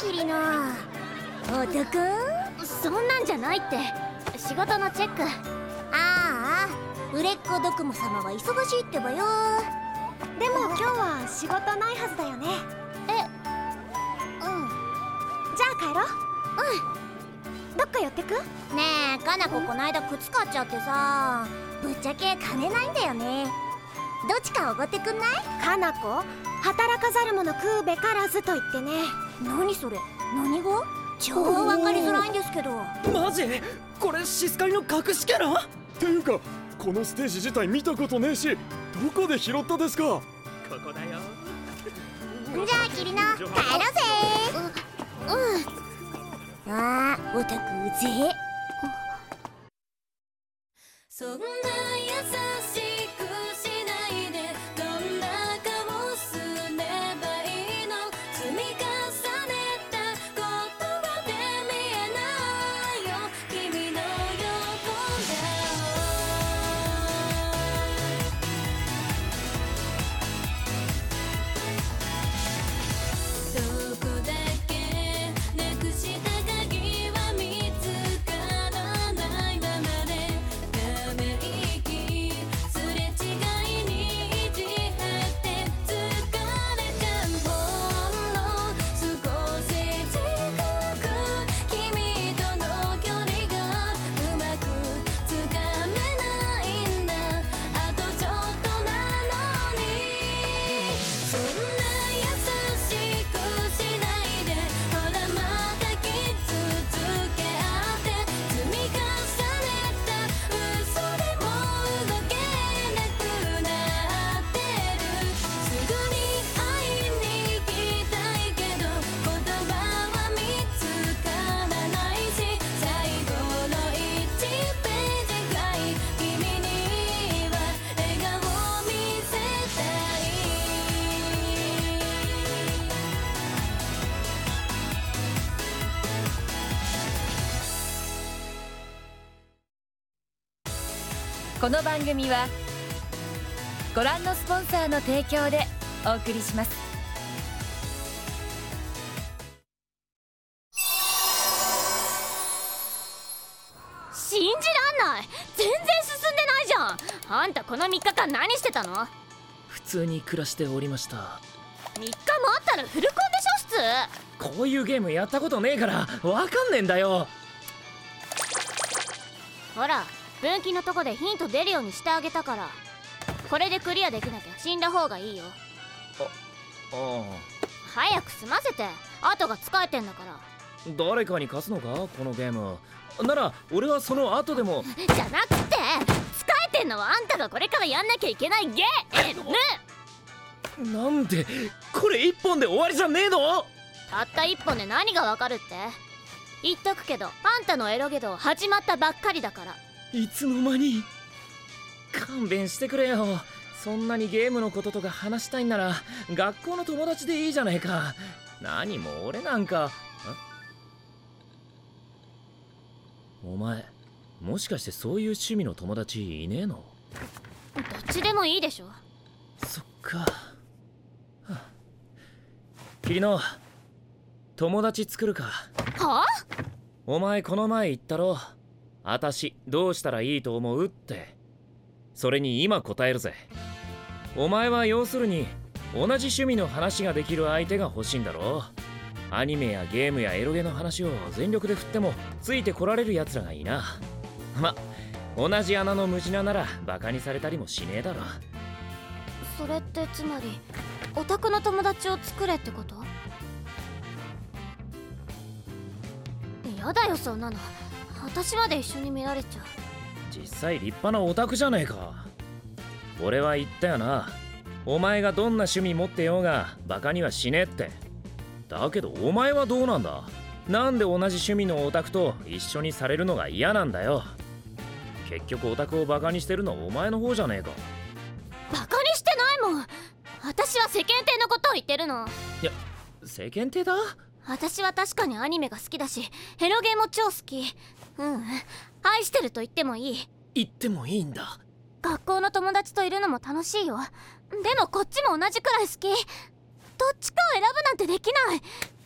キリナ男そんなんじゃないって。仕事のチェック。ああ売れっ子ドクモ様は忙しいってばよ。でも今日は仕事ないはずだよね。え？うん。じゃあ帰ろう。うん。どっか寄ってく？ねえかなここないだ靴買っちゃってさ。ぶっちゃけ金ないんだよね。どっちかおごってくんない？かなこ？働かざる者食うべからずと言ってね何それ？何語超わかりづらいんですけど。マジ？これシスカリの隠しキャラ？っていうかこのステージ自体見たことねえしどこで拾ったですか？ここだよ。じゃあキリナ帰ろうぜ。うん。あーオタクうぜそんな優しくこの番組はご覧のスポンサーの提供でお送りします。信じらんない。全然進んでないじゃん。あんたこの3日間何してたの？3日も普通に暮らしておりました。あったらフルコンでしょ普通。こういうゲームやったことねえからわかんねえんだよ。ほら分岐のとこでヒント出るようにしてあげたから。これでクリアできなきゃ死んだ方がいいよ。あ早く済ませて。後が使えてんだから。あ誰かに貸すのか？このゲーム。なら俺はその後でも。じゃなくて使えてんのはあんたがこれからやんなきゃいけないゲーム。なんでこれ一本で終わりじゃねえの？たった一本で何がわかるって？言っとくけどあんたのエロゲド始まったばっかりだからいつの間に？勘弁してくれよ。そんなにゲームのこととか話したいんなら学校の友達でいいじゃないか。何も俺なんか。んお前もしかしてそういう趣味の友達いねえの？どっちでもいいでしょ。そっか。はあ。桐野友達作るか。はあ？お前この前言ったろあたしどうしたらいいと思うって。それに今答えるぜ。お前は要するに同じ趣味の話ができる相手が欲しいんだろアニメやゲームやエロゲの話を全力で振ってもついてこられる奴らがいいな。ま同じ穴のムジナならバカにされたりもしねえだろ。それってつまりオタクの友達を作れってこと？やだよそんなの。私まで一緒に見られちゃう。実際立派なオタクじゃねえか。俺は言ったよな。お前がどんな趣味持ってようがバカにはしねえって。だけどお前はどうなんだ。なんで同じ趣味のオタクと一緒にされるのが嫌なんだよ。結局オタクをバカにしてるのはお前の方じゃねえか。バカにしてないもん。私は世間体のことを言ってるの。いや世間体だ？私は確かにアニメが好きだしヘロゲーも超好きうん。うん愛してると言ってもいい。言ってもいいんだ。学校の友達といるのも楽しいよ。でもこっちも同じくらい好き。どっちかを選ぶなんてできない。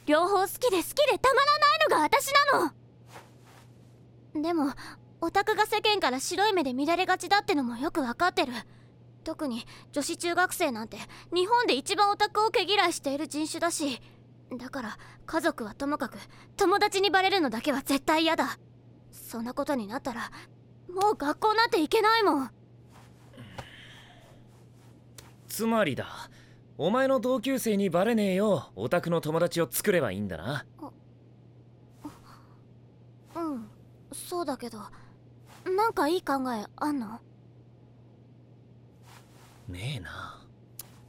両方好きで好きでたまらないのが私なの。でもオタクが世間から白い目で見られがちだってのもよくわかってる。特に女子中学生なんて日本で一番オタクを毛嫌いしている人種だし。だから家族はともかく友達にバレるのだけは絶対嫌だそんなことになったらもう学校なんて行けないもん。つまりだ。お前の同級生にバレねえようオタクの友達を作ればいいんだな。うんそうだけどなんかいい考えあんの？ねえな。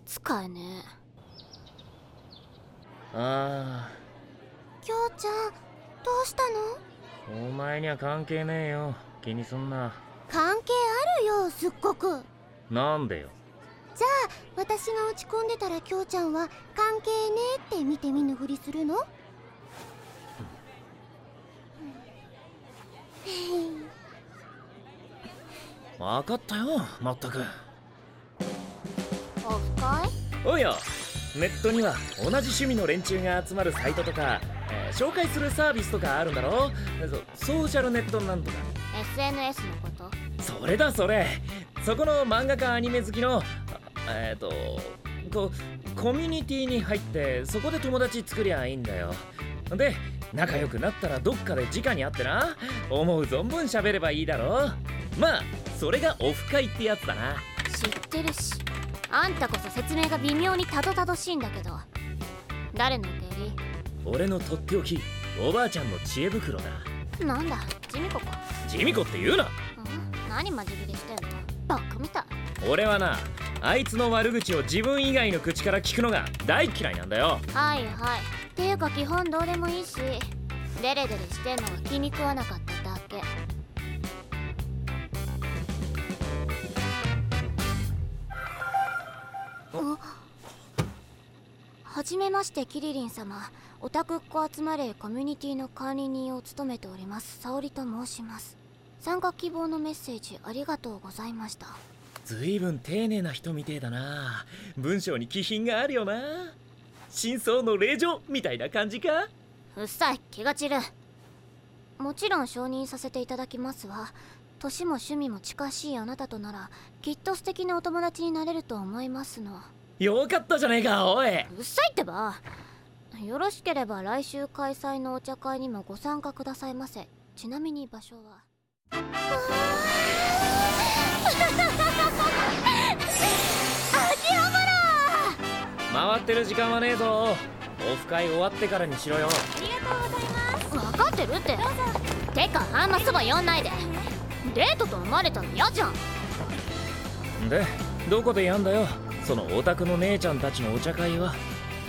使えねあきょうちゃんどうしたの？ーお前には関係ねえよ。気にすんな。関係あるよすっごく。なんでよ。じゃあ私が落ち込んでたらきょうちゃんは関係ねえって見て見ぬふりするの？分かったよまったく。オフ会？おいよネットには同じ趣味の連中が集まるサイトとか、えー紹介するサービスとかあるんだろ？そソーシャルネットなんとか。SNS のこと？それだそれ。そこの漫画家アニメ好きのあえっ、とこうコミュニティに入ってそこで友達作りゃいいんだよ。で仲良くなったらどっかで直に会ってな思う存分喋ればいいだろ。まあそれがオフ会ってやつだな。知ってるしあんたこそ説明が微妙にたどたどしいんだけど誰の俺のとっておきおばあちゃんの知恵袋だ。りなんだジミコか？地味子って言うな。うん何マジギレしてんの？バカみた。い俺はなあいつの悪口を自分以外の口から聞くのが大嫌いなんだよ。はいはい。っていうか基本どうでもいいしデレデレしてんのは気に食わなかっじめましてキリリン様。オタクっ子集まれコミュニティの管理人を務めております沙織と申します。参加希望のメッセージありがとうございました。ずいぶん丁寧な人みてえだな。文章に気品があるよな。真相の令状みたいな感じか？うっさい気が散る。もちろん承認させていただきますわ。年も趣味も近しいあなたとならきっと素敵なお友達になれると思いますのよかったじゃねえかおい。うっさいってば。よろしければ来週開催のお茶会にもご参加くださいませ。ちなみに場所は。回ってる時間はねえぞ。オフ会終わってからにしろよ。分かってるって。てかあんまそば呼んないで。デートと思われたら嫌じゃん。でどこでやんだよ？そのオタクの姉ちゃんたちのお茶会は。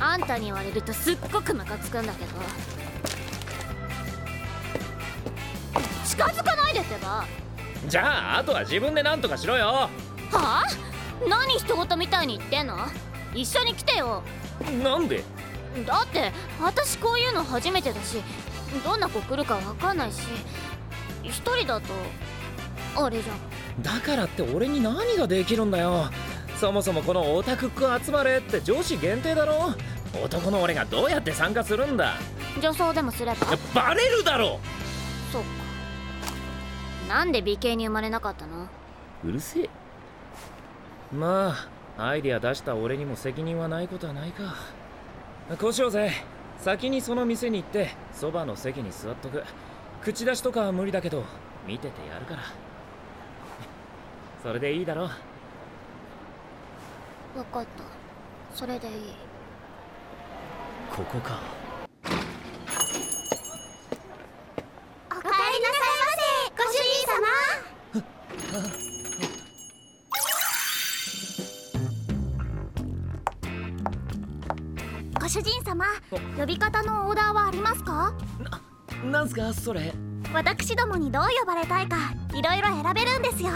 あんたに言われるとすっごくムカつくんだけど。近づかないでってば。じゃああとは自分で何とかしろよ。はあ？何人事みたいに言ってんの？一緒に来てよ。なんで？だって私こういうの初めてだしどんな子来るかわかんないし一人だとあれじゃん。だからって俺に何ができるんだよそもそもこのオタクっ子集まれって女子限定だろ？男の俺がどうやって参加するんだ？女装でもすれば？バレるだろ！そっか。なんで美形に生まれなかったの？うるせえ。まあアイディア出した俺にも責任はないことはないか。こうしようぜ。先にその店に行ってそばの席に座っとく。口出しとかは無理だけど見ててやるから。それでいいだろ分かった。それでいい。ここか。おかえりなさいませ。ご主人様。ご主人様呼び方のオーダーはありますか？なんすか？それ。私どもにどう呼ばれたいかいろいろ選べるんですよ。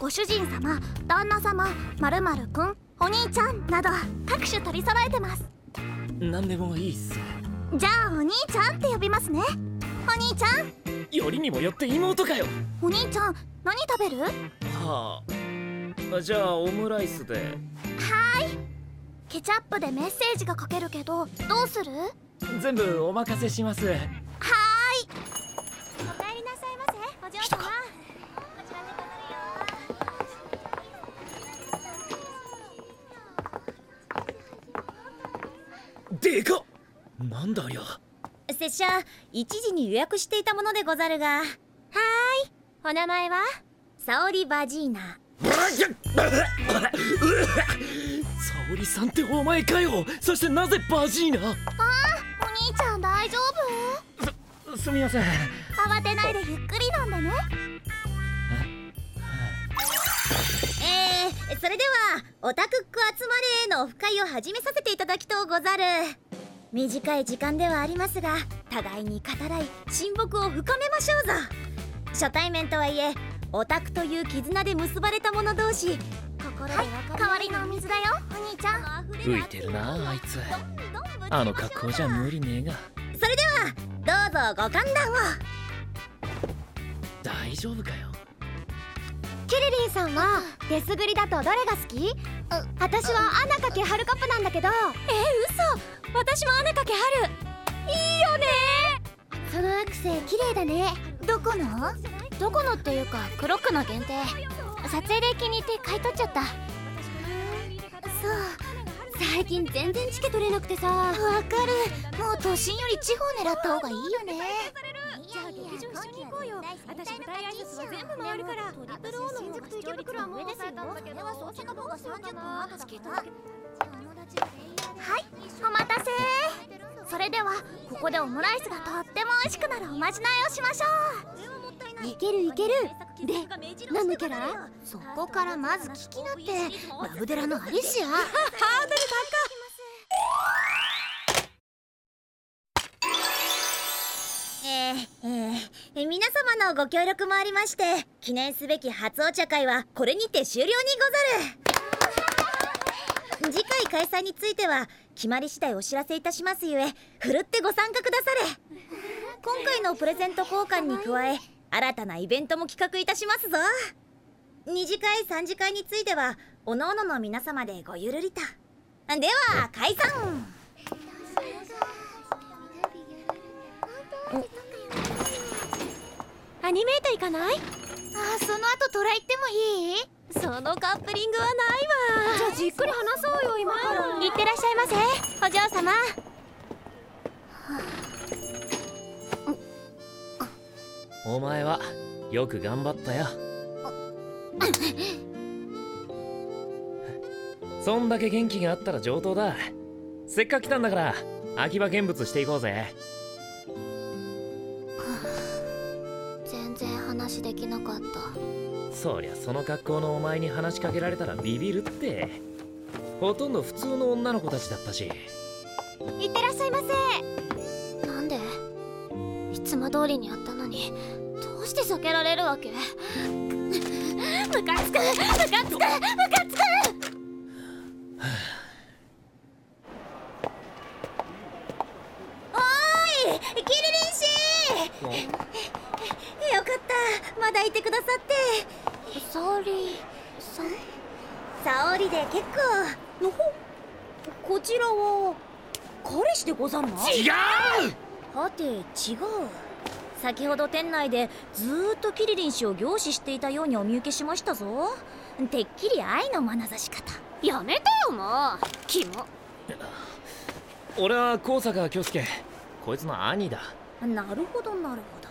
ご主人様旦那様まるまるくん。お兄ちゃんなど各種取り揃えてます。何でもいいっす。じゃあお兄ちゃんって呼びますね。お兄ちゃん。よりにもよって妹かよ。お兄ちゃん何食べる？はあ。じゃあオムライスで。はーい。ケチャップでメッセージが書けるけどどうする？全部お任せしますなんだよ。拙者1時に予約していたものでござるが。はーい。お名前は？沙織バジーナ。沙織さんってお前かよ。そしてなぜバジーナ？お兄ちゃん大丈夫？すみません。慌てないでゆっくり飲んでね。えー、それではオタクック集まれのオフ会を始めさせていただきとうござる短い時間ではありますが互いに語らい親睦を深めましょうぞ初対面とはいえオタクという絆で結ばれた者同士心ではい代わりのお水だよ。お兄ちゃん浮いてるなあいつ。あの格好じゃ無理ねえが。それではどうぞご歓談を。大丈夫かよキリリンさんはデスグリだとどれが好き？私はアナかけハルカップなんだけど。え嘘。私も姉かけ春いいよね。そのアクセ綺麗だね。どこの？どこのっていうかクロックの限定。撮影で気に入って買い取っちゃった。そう。最近全然チケ取れなくてさ。わかる。もう都心より地方狙った方がいいよね袋はもう抑えたんだけどそっちの方が30分後だけどはいお待たせ。それではここでオムライスがとっても美味しくなるおまじないをしましょう。いけるいける。で何のキャラ？そこからまず聞きなって。ラブデラのアリシアえー、えーえ皆様のご協力もありまして記念すべき初お茶会はこれにて終了にござる。次回開催については決まり次第お知らせいたしますゆえふるってご参加くだされ。今回のプレゼント交換に加え新たなイベントも企画いたしますぞ。二次会三次会についてはおのおのの皆様でごゆるりと。では解散。アニメート行かない？あその後トラ行ってもいい？そのカップリングはないわ。じゃあじっくり話そうよ今から。いってらっしゃいませお嬢様。お前はよく頑張ったよ。そんだけ元気があったら上等だ。せっかく来たんだから秋葉見物していこうぜ話できなかった。そりゃその格好のお前に話しかけられたらビビるって。ほとんど普通の女の子たちだったし。いってらっしゃいませ。なんで？いつも通りにやったのにどうして避けられるわけ ムカつくムカつくムカつくおーいキリリンシーよかったまだいてくださってサオリさん沙織で結構のほこちらは彼氏でござるな違う！はて違う。先ほど店内でずーっとキリリン氏を凝視していたようにお見受けしましたぞ。てっきり愛の眼差し方。やめてよもう。キモ。俺は高坂京介。こいつの兄だ。なるほどなるほど。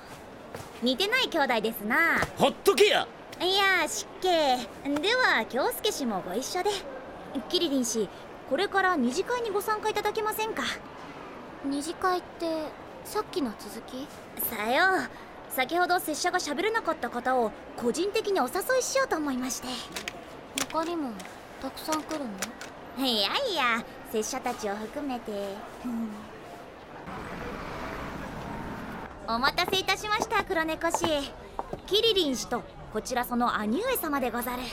似てない兄弟ですな。ほっとけや！いや失敬。では京介氏もご一緒で。キリリン氏これから二次会にご参加いただけませんか？二次会ってさっきの続き？さよう。先ほど拙者が喋れなかった方を個人的にお誘いしようと思いまして。他にもたくさん来るの？いやいや拙者たちを含めて、お待たせいたしました黒猫氏キリリン氏とこちらその兄上様でござる。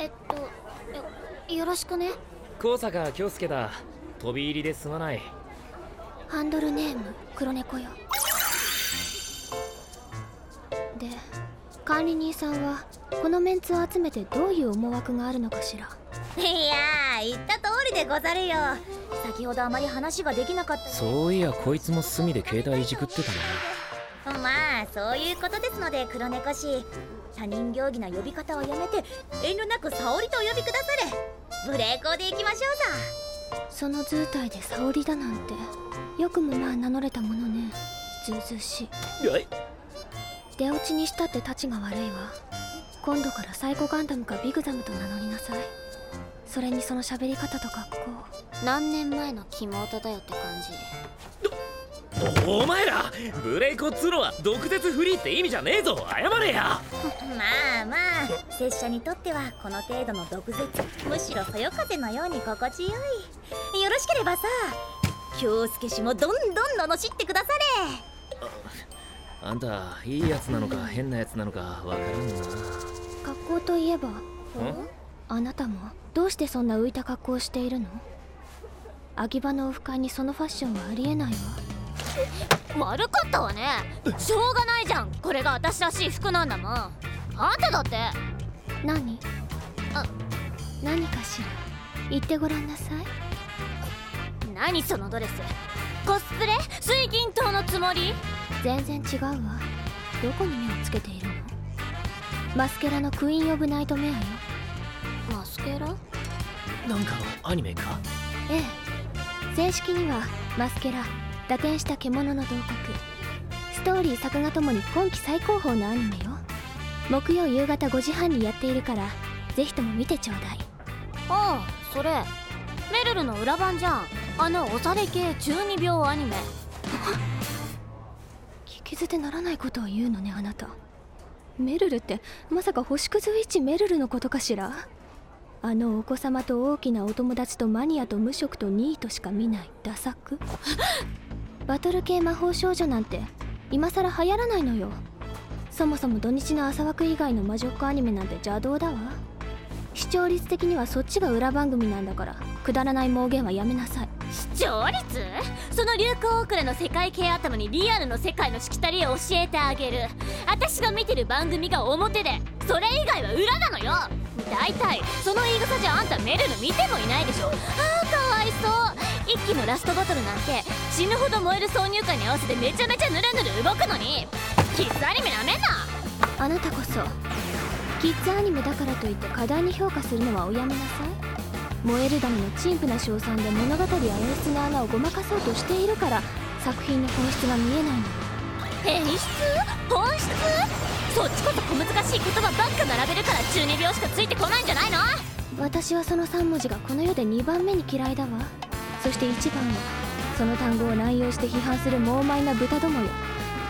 えっとよよろしくね高坂京介だ飛び入りですまない。ハンドルネーム黒猫よ。で管理人さんはこのメンツを集めてどういう思惑があるのかしら？いやー言った通りでござるよ。先ほどあまり話ができなかった。そういやこいつも隅で携帯いじくってたなまあそういうことですので黒猫氏他人行儀な呼び方はやめて遠慮なく沙織とお呼びくだされ。無礼講でいきましょうぞ。その図体で沙織だなんてよくもまあ名乗れたものね。ずうずうし。いはい。出落ちにしたってたちが悪いわ。今度からサイコガンダムかビグザムと名乗りなさい。それにその喋り方と格好。何年前のキモオタだよって感じおお前らブレイコっつうのは毒舌フリーって意味じゃねえぞ謝れや。まあまあ拙者にとってはこの程度の毒舌むしろそよ風のように心地よい。よろしければさ京介氏もどんどん罵ってくだされ。あんたいいやつなのか変なやつなのかわからんな。格好といえばあなたもどうしてそんな浮いた格好をしているの？秋葉のオフ会にそのファッションはありえないわ悪かったわね。しょうがないじゃん。これが私らしい服なんだもん。あんただって。何？あ。何かしら？言ってごらんなさい。何そのドレス。コスプレ？水銀灯のつもり？全然違うわ。どこに目をつけているの？マスケラのクイーン・オブ・ナイトメアよ。マスケラ？なんかのアニメか？ええ。正式にはマスケラ打点した獣の洞窟ストーリー作画ともに今季最高峰のアニメよ。木曜夕方5時半にやっているからぜひとも見てちょうだい。ああそれ。メルルの裏版じゃん。あのおされ系12秒アニメ。聞き捨てならないことを言うのねあなた。メルルってまさか星屑ウィッチメルルのことかしら？あのお子様と大きなお友達とマニアと無職とニートしか見ない。ダ作バトル系魔法少女なんて今更流行らないのよ。そもそも土日の朝枠以外の魔女っ子アニメなんて邪道だわ。視聴率的にはそっちが裏番組なんだから。くだらない妄言はやめなさい。視聴率？その流行遅れの世界系頭にリアルの世界のしきたりを教えてあげる。私が見てる番組が表で。それ以外は裏なのよ。大体その言い草じゃあんたメルル見てもいないでしょ。あーかわいそう。一期のラストバトルなんて死ぬほど燃える挿入歌に合わせてめちゃめちゃぬるぬる動くのに。キッズアニメなめんな。あなたこそキッズアニメだからといって過大に評価するのはおやめなさい。燃えるダムの陳腐な称賛で物語や演出の穴をごまかそうとしているから作品の本質が見えないの。よ演出本質？そっちこそ小難しい言葉ばっか並べるから12秒しかついてこないんじゃないの？私はその3文字がこの世で2番目に嫌いだわ。そして1番はその単語を乱用して批判する猛邁な豚どもよ。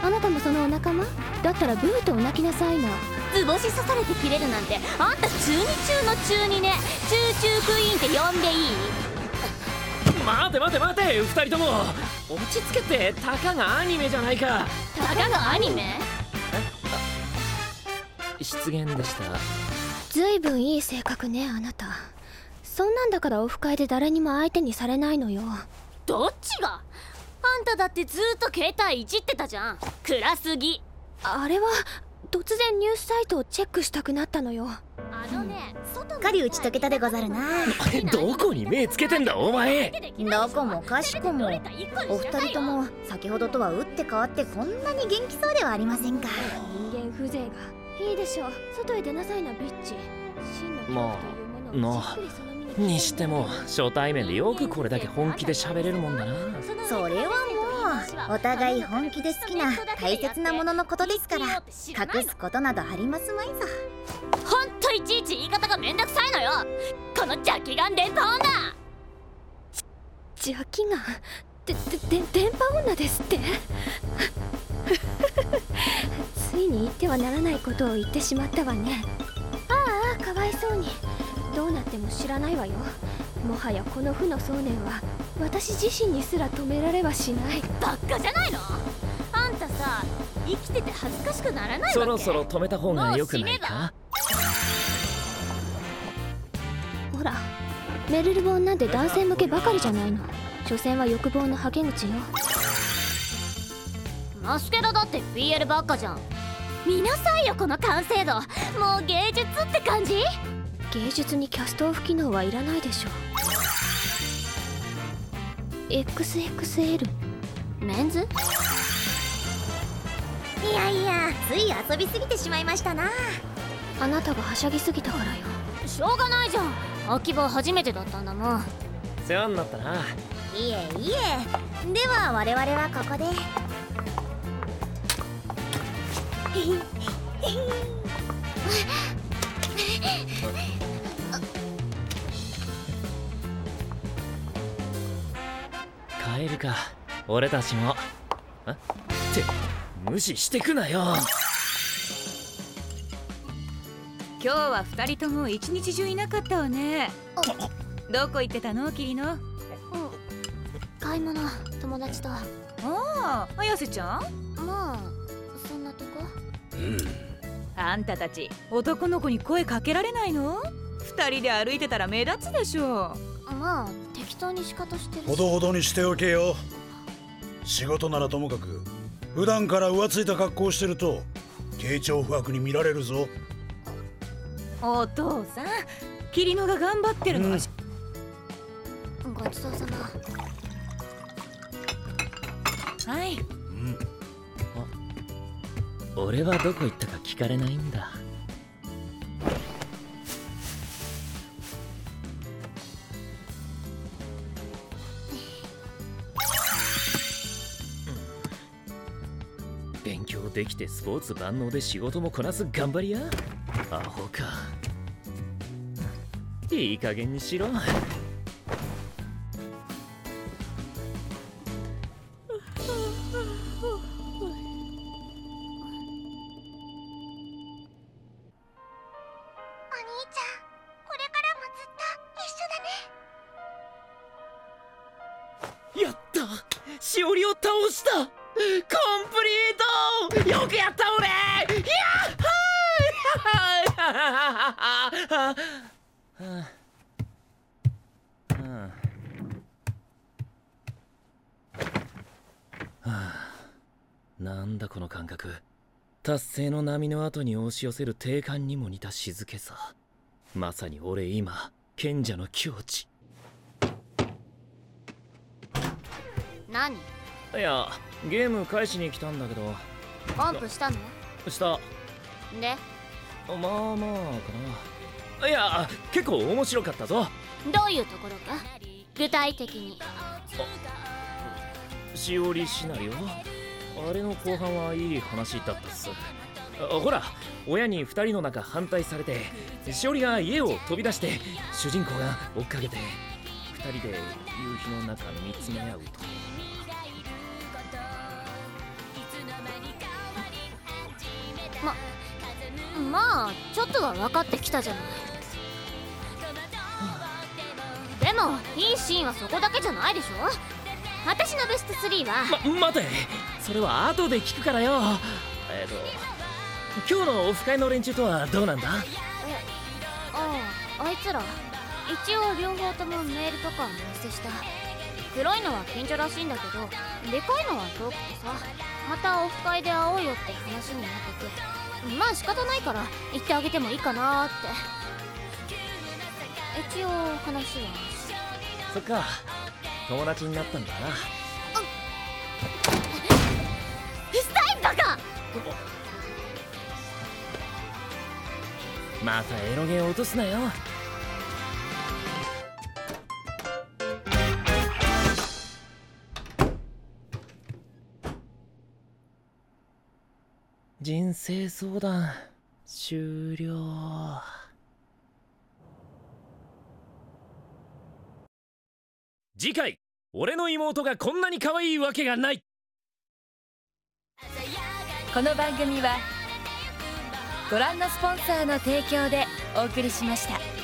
あなたもそのお仲間？だったらブーとお泣きなさいな。図星刺されて切れるなんてあんた中二中の中二ね。チューチュークイーンって呼んでいい？待て待て待て二人とも。落ち着けてたかがアニメじゃないか。たかがアニメ？失言でした。ずいぶんいい性格ねあなた。そんなんだからオフ会で誰にも相手にされないのよ。どっちが？あんただってずーっと携帯いじってたじゃん。暗すぎ。あれは突然ニュースサイトをチェックしたくなったのよ。あのね外のかり打ち解けたでござるな。どこに目つけてんだお前。どこもかしこも。お二人とも先ほどとは打って変わってこんなに元気そうではありませんか。人間風情がいいでしょう。外へ出なさいな。ビッチ真の恐怖というものをじっくりその身ににしても初対面でよくこれだけ本気で喋れるもんだな。それはもうお互い本気で好きな 大切なもののことですから隠すことなどありますまいぞ。ほんといちいち言い方がめんどくさいのよ。この邪気眼電波女。邪気がででで電波女ですって？ついに言ってはならないことを言ってしまったわね。ああかわいそうに。どうなっても知らないわよ。もはやこの負の想念は私自身にすら止められはしない。バッカじゃないの？あんたさ生きてて恥ずかしくならないわけ？そろそろ止めた方が良くないか？ほらメルル本なんて男性向けばかりじゃないの。所詮は欲望のはけ口よ。マスケラだって BL ばっかじゃん見なさいよこの完成度。もう芸術って感じ？芸術にキャストオフ機能はいらないでしょ XXL メンズ？いやいやつい遊びすぎてしまいましたな。あなたがはしゃぎすぎたからよ。しょうがないじゃん。秋葉初めてだったんだもん。世話になったな。いえいえ。では我々はここで帰るか。俺たちも。あって無視してくなよ。今日は二人とも一日中いなかったわね。どこ行ってたの？キリノ？買い物。友達と。ああ綾瀬ちゃん？まああんたたち男の子に声かけられないの？二人で歩いてたら目立つでしょまあ適当に仕方してるし。ほどほどにしておけよ。仕事ならともかく普段から浮ついた格好をしてると慶長不悪に見られるぞ。お父さんキリノが頑張ってるの。は、ごちそうさま。はい。うん俺はどこ行ったか聞かれないんだ。勉強できてスポーツ万能で仕事もこなす頑張り屋アホか。いい加減にしろ。いなんだこの感覚。達成の波の後に押し寄せる定感にも似た静けさ。まさに俺今賢者の境地。何？いやゲーム返しに来たんだけど。コンプしたの？した。で？まあまあかないや結構面白かったぞ。どういうところか？具体的に。しおりシナリオあれの後半はいい話だったっす。あほら親に二人の中反対されてしおりが家を飛び出して主人公が追っかけて二人で夕日の中見つめ合うと。まあちょっとは分かってきたじゃないでもいいシーンはそこだけじゃないでしょ？私のベスト3は。ま待て。それは後で聞くからよ。えっ、と今日のオフ会の連中とはどうなんだ？あああいつら一応両方ともメールとかお見せした。黒いのは近所らしいんだけどでかいのは遠くてさまたオフ会で会おうよって話になってて。まあ仕方ないから言ってあげてもいいかなーって。一応話はそっか。友達になったんだな。スタイルだか。またエロゲを落とすなよ。人生相談終了次回俺の妹がこんなに可愛いわけがない。この番組はご覧のスポンサーの提供でお送りしました。